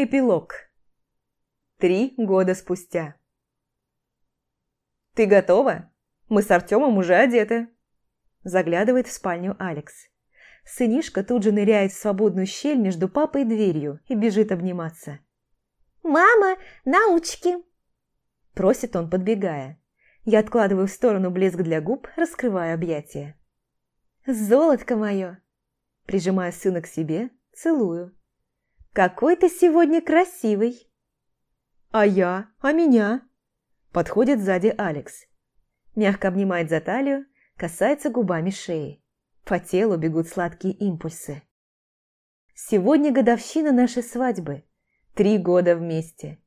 Эпилог. Три года спустя. «Ты готова? Мы с Артемом уже одеты». Заглядывает в спальню Алекс. Сынишка тут же ныряет в свободную щель между папой и дверью и бежит обниматься. «Мама, научки!» Просит он, подбегая. Я откладываю в сторону блеск для губ, раскрывая объятия. «Золотко мое!» Прижимая сына к себе, целую. «Какой ты сегодня красивый!» «А я? А меня?» Подходит сзади Алекс. Мягко обнимает за талию, касается губами шеи. По телу бегут сладкие импульсы. Сегодня годовщина нашей свадьбы. Три года вместе.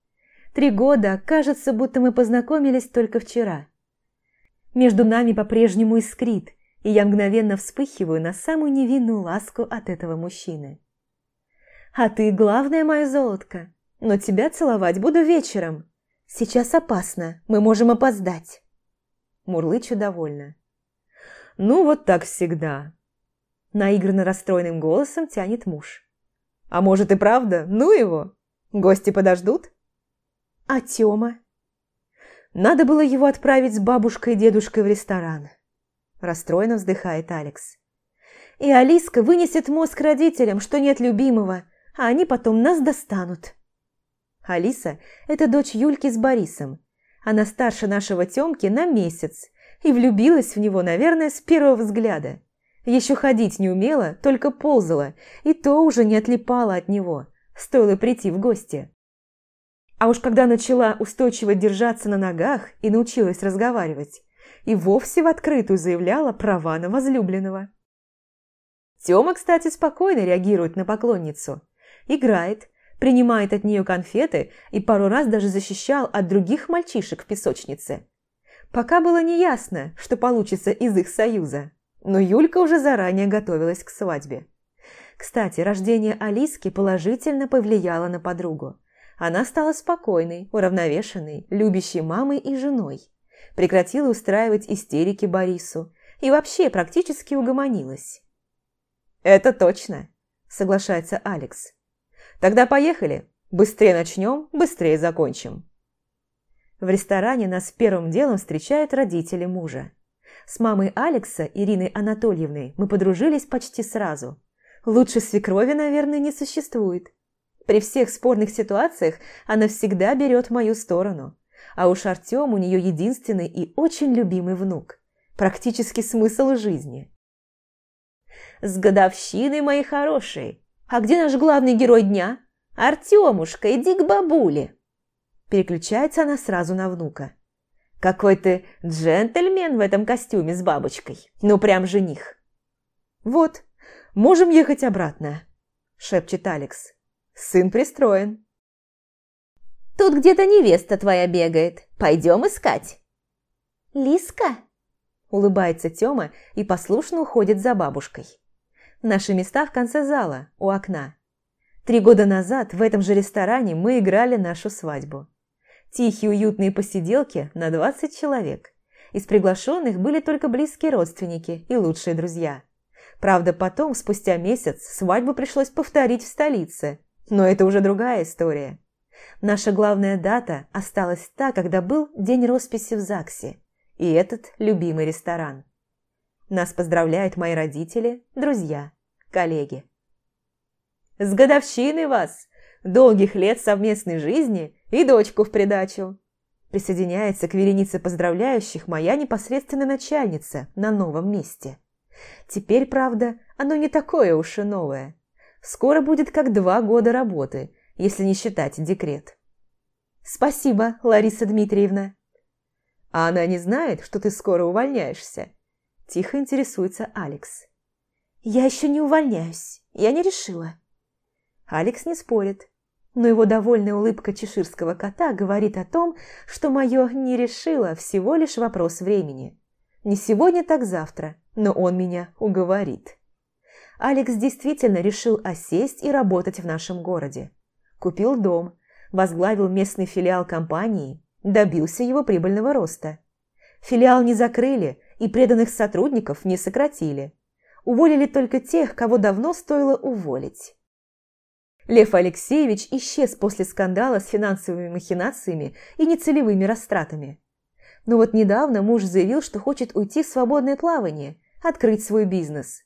Три года, кажется, будто мы познакомились только вчера. Между нами по-прежнему искрит, и я мгновенно вспыхиваю на самую невинную ласку от этого мужчины. А ты главное, моя золотко. Но тебя целовать буду вечером. Сейчас опасно, мы можем опоздать. Мурлычу довольно. Ну, вот так всегда. Наигранно расстроенным голосом тянет муж. А может и правда? Ну его? Гости подождут? А Тёма? Надо было его отправить с бабушкой и дедушкой в ресторан. Расстроенно вздыхает Алекс. И Алиска вынесет мозг родителям, что нет любимого, а они потом нас достанут. Алиса – это дочь Юльки с Борисом. Она старше нашего Тёмки на месяц и влюбилась в него, наверное, с первого взгляда. Еще ходить не умела, только ползала, и то уже не отлипала от него, стоило прийти в гости. А уж когда начала устойчиво держаться на ногах и научилась разговаривать, и вовсе в открытую заявляла права на возлюбленного. Тёма, кстати, спокойно реагирует на поклонницу – играет, принимает от нее конфеты и пару раз даже защищал от других мальчишек в песочнице. Пока было неясно, что получится из их союза, но Юлька уже заранее готовилась к свадьбе. Кстати, рождение Алиски положительно повлияло на подругу. Она стала спокойной, уравновешенной, любящей мамой и женой. Прекратила устраивать истерики Борису и вообще практически угомонилась. «Это точно», – соглашается Алекс. Тогда поехали. Быстрее начнем, быстрее закончим. В ресторане нас первым делом встречают родители мужа. С мамой Алекса, Ириной Анатольевной, мы подружились почти сразу. Лучше свекрови, наверное, не существует. При всех спорных ситуациях она всегда берет мою сторону. А уж Артем у нее единственный и очень любимый внук. Практически смысл жизни. «С годовщиной, мои хорошие! А где наш главный герой дня? Артемушка, иди к бабуле!» Переключается она сразу на внука. «Какой ты джентльмен в этом костюме с бабочкой! Ну, прям жених!» «Вот, можем ехать обратно», – шепчет Алекс. «Сын пристроен». «Тут где-то невеста твоя бегает. Пойдем искать». «Лиска?» – улыбается Тёма и послушно уходит за бабушкой. Наши места в конце зала, у окна. Три года назад в этом же ресторане мы играли нашу свадьбу. Тихие уютные посиделки на 20 человек. Из приглашенных были только близкие родственники и лучшие друзья. Правда, потом, спустя месяц, свадьбу пришлось повторить в столице. Но это уже другая история. Наша главная дата осталась та, когда был день росписи в ЗАГСе. И этот любимый ресторан. Нас поздравляют мои родители, друзья, коллеги. С годовщиной вас! Долгих лет совместной жизни и дочку в придачу! Присоединяется к веренице поздравляющих моя непосредственная начальница на новом месте. Теперь, правда, оно не такое уж и новое. Скоро будет как два года работы, если не считать декрет. Спасибо, Лариса Дмитриевна. А она не знает, что ты скоро увольняешься? Тихо интересуется Алекс. «Я еще не увольняюсь. Я не решила». Алекс не спорит, но его довольная улыбка чеширского кота говорит о том, что мое «не решила» всего лишь вопрос времени. Не сегодня, так завтра, но он меня уговорит. Алекс действительно решил осесть и работать в нашем городе. Купил дом, возглавил местный филиал компании, добился его прибыльного роста. Филиал не закрыли, и преданных сотрудников не сократили. Уволили только тех, кого давно стоило уволить. Лев Алексеевич исчез после скандала с финансовыми махинациями и нецелевыми растратами. Но вот недавно муж заявил, что хочет уйти в свободное плавание, открыть свой бизнес.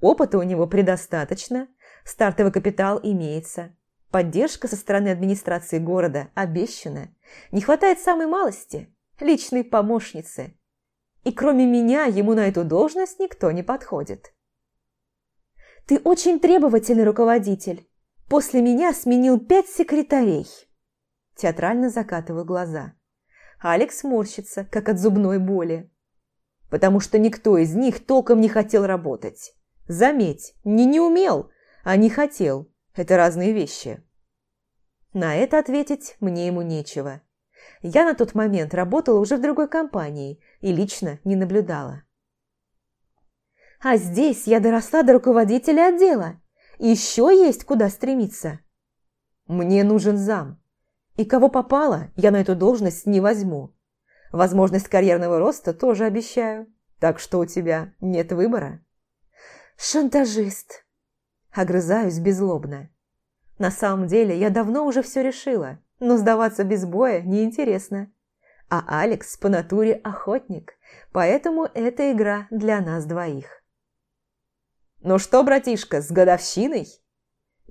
Опыта у него предостаточно, стартовый капитал имеется, поддержка со стороны администрации города обещана. Не хватает самой малости – личной помощницы. И кроме меня ему на эту должность никто не подходит. «Ты очень требовательный руководитель. После меня сменил пять секретарей». Театрально закатываю глаза. Алекс морщится, как от зубной боли. Потому что никто из них толком не хотел работать. Заметь, не не умел, а не хотел. Это разные вещи. На это ответить мне ему нечего. Я на тот момент работала уже в другой компании и лично не наблюдала. А здесь я доросла до руководителя отдела. Еще есть куда стремиться. Мне нужен зам. И кого попало, я на эту должность не возьму. Возможность карьерного роста тоже обещаю. Так что у тебя нет выбора. Шантажист. Огрызаюсь беззлобно. На самом деле я давно уже все решила, но сдаваться без боя неинтересно. А Алекс по натуре охотник, поэтому эта игра для нас двоих. «Ну что, братишка, с годовщиной?»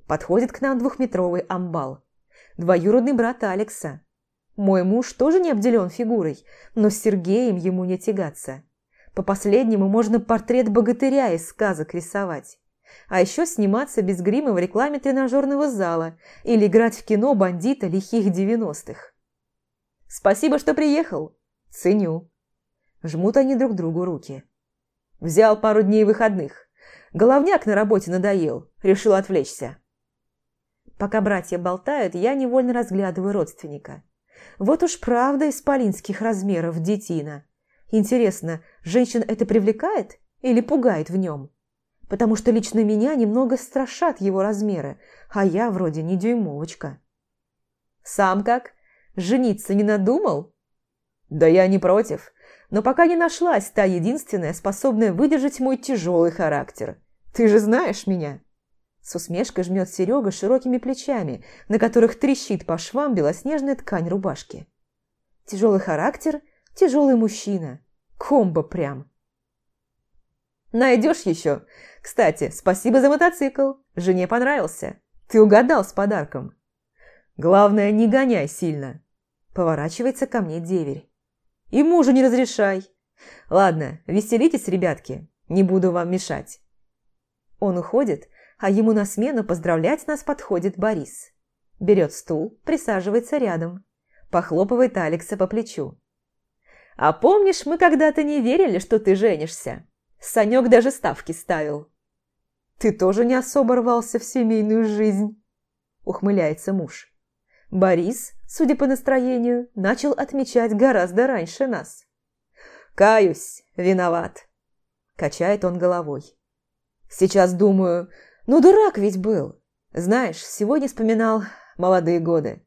Подходит к нам двухметровый амбал. Двоюродный брат Алекса. Мой муж тоже не обделен фигурой, но с Сергеем ему не тягаться. По последнему можно портрет богатыря из сказок рисовать. А еще сниматься без грима в рекламе тренажерного зала или играть в кино бандита лихих девяностых. «Спасибо, что приехал. Ценю». Жмут они друг другу руки. Взял пару дней выходных. Головняк на работе надоел, решил отвлечься. Пока братья болтают, я невольно разглядываю родственника. Вот уж правда исполинских размеров детина. Интересно, женщин это привлекает или пугает в нем? Потому что лично меня немного страшат его размеры, а я вроде не дюймовочка. Сам как? Жениться не надумал? Да я не против, но пока не нашлась та единственная, способная выдержать мой тяжелый характер. Ты же знаешь меня!» С усмешкой жмет Серега широкими плечами, на которых трещит по швам белоснежная ткань рубашки. Тяжелый характер, тяжелый мужчина. Комбо прям. Найдешь еще. Кстати, спасибо за мотоцикл. Жене понравился. Ты угадал с подарком. Главное, не гоняй сильно. Поворачивается ко мне деверь. И мужу не разрешай. Ладно, веселитесь, ребятки. Не буду вам мешать. Он уходит, а ему на смену поздравлять нас подходит Борис. Берет стул, присаживается рядом. Похлопывает Алекса по плечу. «А помнишь, мы когда-то не верили, что ты женишься? Санек даже ставки ставил». «Ты тоже не особо рвался в семейную жизнь», – ухмыляется муж. Борис, судя по настроению, начал отмечать гораздо раньше нас. «Каюсь, виноват», – качает он головой. Сейчас думаю, ну дурак ведь был. Знаешь, сегодня вспоминал молодые годы.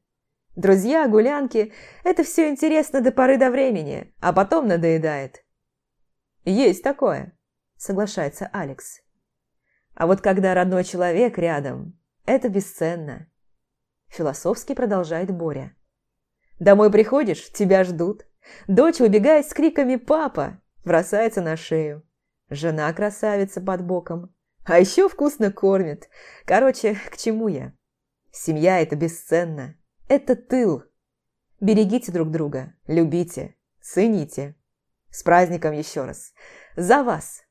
Друзья, гулянки – это все интересно до поры до времени, а потом надоедает. Есть такое, соглашается Алекс. А вот когда родной человек рядом, это бесценно. Философски продолжает Боря. Домой приходишь, тебя ждут. Дочь выбегает с криками «Папа!» бросается на шею. Жена красавица под боком. А еще вкусно кормит. Короче, к чему я? Семья – это бесценно. Это тыл. Берегите друг друга, любите, цените. С праздником еще раз. За вас.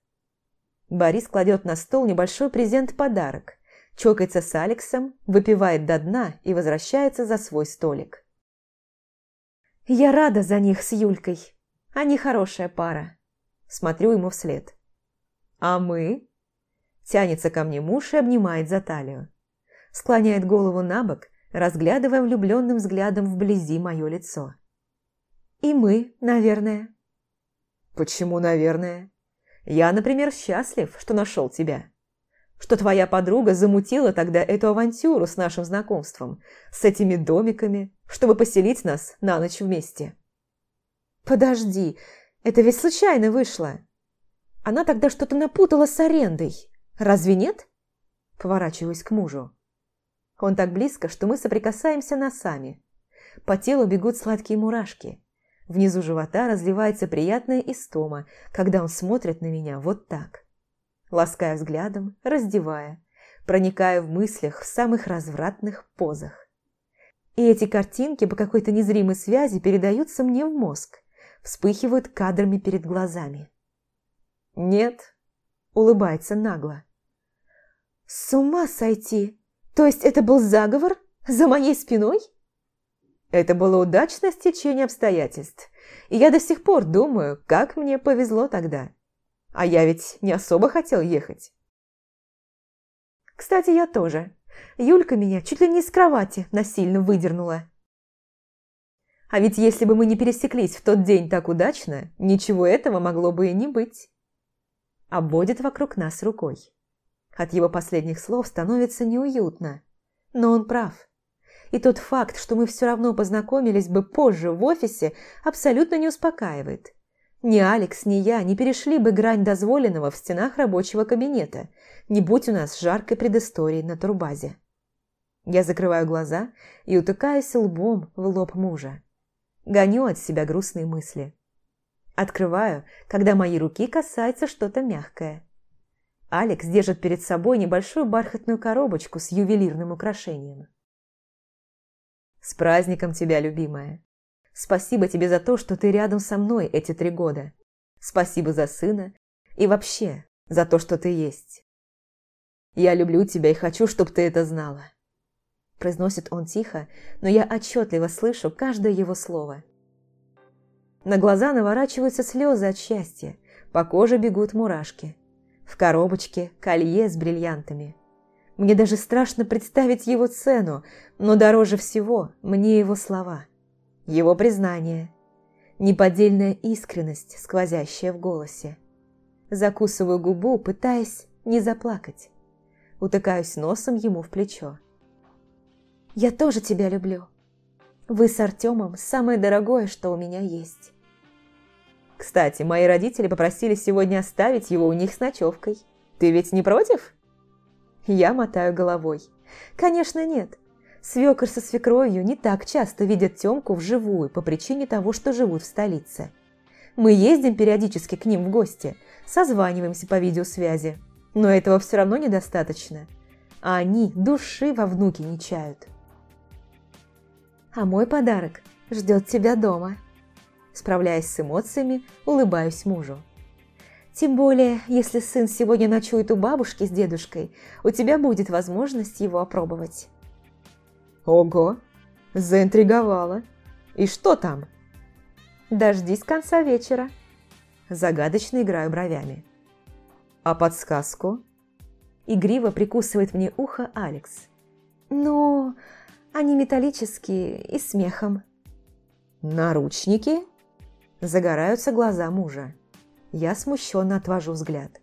Борис кладет на стол небольшой презент-подарок, чокается с Алексом, выпивает до дна и возвращается за свой столик. Я рада за них с Юлькой. Они хорошая пара. Смотрю ему вслед. А мы? Тянется ко мне муж и обнимает за талию. Склоняет голову на бок, разглядывая влюбленным взглядом вблизи мое лицо. «И мы, наверное». «Почему, наверное? Я, например, счастлив, что нашел тебя. Что твоя подруга замутила тогда эту авантюру с нашим знакомством, с этими домиками, чтобы поселить нас на ночь вместе». «Подожди, это ведь случайно вышло. Она тогда что-то напутала с арендой». Разве нет?» Поворачиваюсь к мужу. Он так близко, что мы соприкасаемся носами. По телу бегут сладкие мурашки. Внизу живота разливается приятная истома, когда он смотрит на меня вот так. Лаская взглядом, раздевая, проникая в мыслях в самых развратных позах. И эти картинки по какой-то незримой связи передаются мне в мозг, вспыхивают кадрами перед глазами. «Нет», — улыбается нагло. «С ума сойти! То есть это был заговор за моей спиной?» Это было удачное стечение обстоятельств, и я до сих пор думаю, как мне повезло тогда. А я ведь не особо хотел ехать. Кстати, я тоже. Юлька меня чуть ли не из кровати насильно выдернула. А ведь если бы мы не пересеклись в тот день так удачно, ничего этого могло бы и не быть. Обводит вокруг нас рукой. От его последних слов становится неуютно. Но он прав. И тот факт, что мы все равно познакомились бы позже в офисе, абсолютно не успокаивает. Ни Алекс, ни я не перешли бы грань дозволенного в стенах рабочего кабинета, не будь у нас жаркой предыстории на турбазе. Я закрываю глаза и утыкаюсь лбом в лоб мужа. Гоню от себя грустные мысли. Открываю, когда мои руки касается что-то мягкое. Алекс держит перед собой небольшую бархатную коробочку с ювелирным украшением. С праздником тебя, любимая. Спасибо тебе за то, что ты рядом со мной эти три года. Спасибо за сына и вообще за то, что ты есть. Я люблю тебя и хочу, чтобы ты это знала. Произносит он тихо, но я отчетливо слышу каждое его слово. На глаза наворачиваются слезы от счастья, по коже бегут мурашки. В коробочке колье с бриллиантами – мне даже страшно представить его цену, но дороже всего мне его слова, его признание, неподдельная искренность, сквозящая в голосе. Закусываю губу, пытаясь не заплакать. Утыкаюсь носом ему в плечо. «Я тоже тебя люблю. Вы с Артемом самое дорогое, что у меня есть». «Кстати, мои родители попросили сегодня оставить его у них с ночевкой. Ты ведь не против?» Я мотаю головой. Конечно, нет. Свекр со свекровью не так часто видят Тёмку вживую по причине того, что живут в столице. Мы ездим периодически к ним в гости, созваниваемся по видеосвязи. Но этого все равно недостаточно. А они души во внуке не чают. А мой подарок ждет тебя дома. Справляясь с эмоциями, улыбаюсь мужу. Тем более, если сын сегодня ночует у бабушки с дедушкой, у тебя будет возможность его опробовать. Ого, заинтриговала. И что там? Дождись конца вечера. Загадочно играю бровями. А подсказку? Игриво прикусывает мне ухо Алекс. Ну, они металлические и смехом. Наручники? Загораются глаза мужа. Я смущенно отвожу взгляд.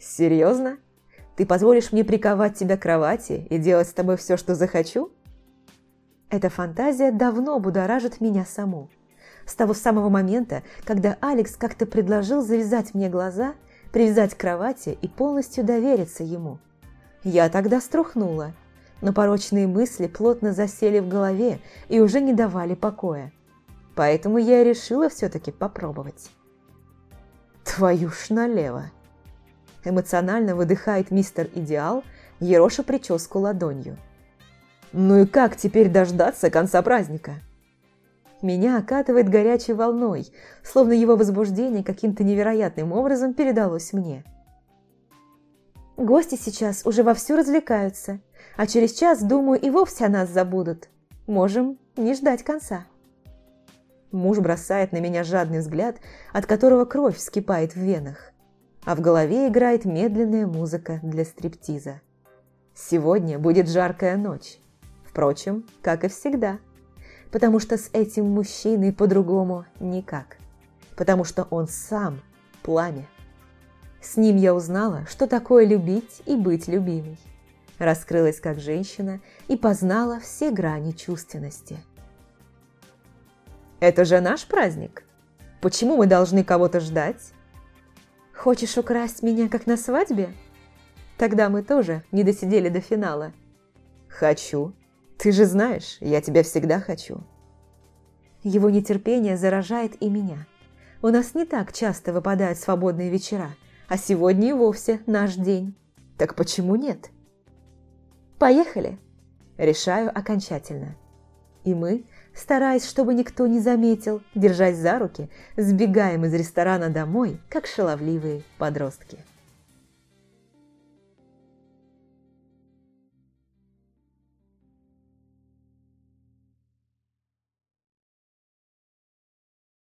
«Серьезно? Ты позволишь мне приковать тебя к кровати и делать с тобой все, что захочу?» Эта фантазия давно будоражит меня саму. С того самого момента, когда Алекс как-то предложил завязать мне глаза, привязать к кровати и полностью довериться ему. Я тогда струхнула, но порочные мысли плотно засели в голове и уже не давали покоя. Поэтому я решила все-таки попробовать. Твою ж налево. Эмоционально выдыхает мистер Идеал, ероша прическу ладонью. Ну и как теперь дождаться конца праздника? Меня окатывает горячей волной, словно его возбуждение каким-то невероятным образом передалось мне. Гости сейчас уже вовсю развлекаются, а через час, думаю, и вовсе о нас забудут. Можем не ждать конца. Муж бросает на меня жадный взгляд, от которого кровь вскипает в венах. А в голове играет медленная музыка для стриптиза. Сегодня будет жаркая ночь. Впрочем, как и всегда. Потому что с этим мужчиной по-другому никак. Потому что он сам пламя. С ним я узнала, что такое любить и быть любимой. Раскрылась как женщина и познала все грани чувственности. Это же наш праздник. Почему мы должны кого-то ждать? Хочешь украсть меня, как на свадьбе? Тогда мы тоже не досидели до финала. «Хочу. Ты же знаешь, я тебя всегда хочу». Его нетерпение заражает и меня. У нас не так часто выпадают свободные вечера, а сегодня и вовсе наш день. Так почему нет? Поехали. Решаю окончательно. И мы, стараясь, чтобы никто не заметил, держась за руки, сбегаем из ресторана домой, как шаловливые подростки.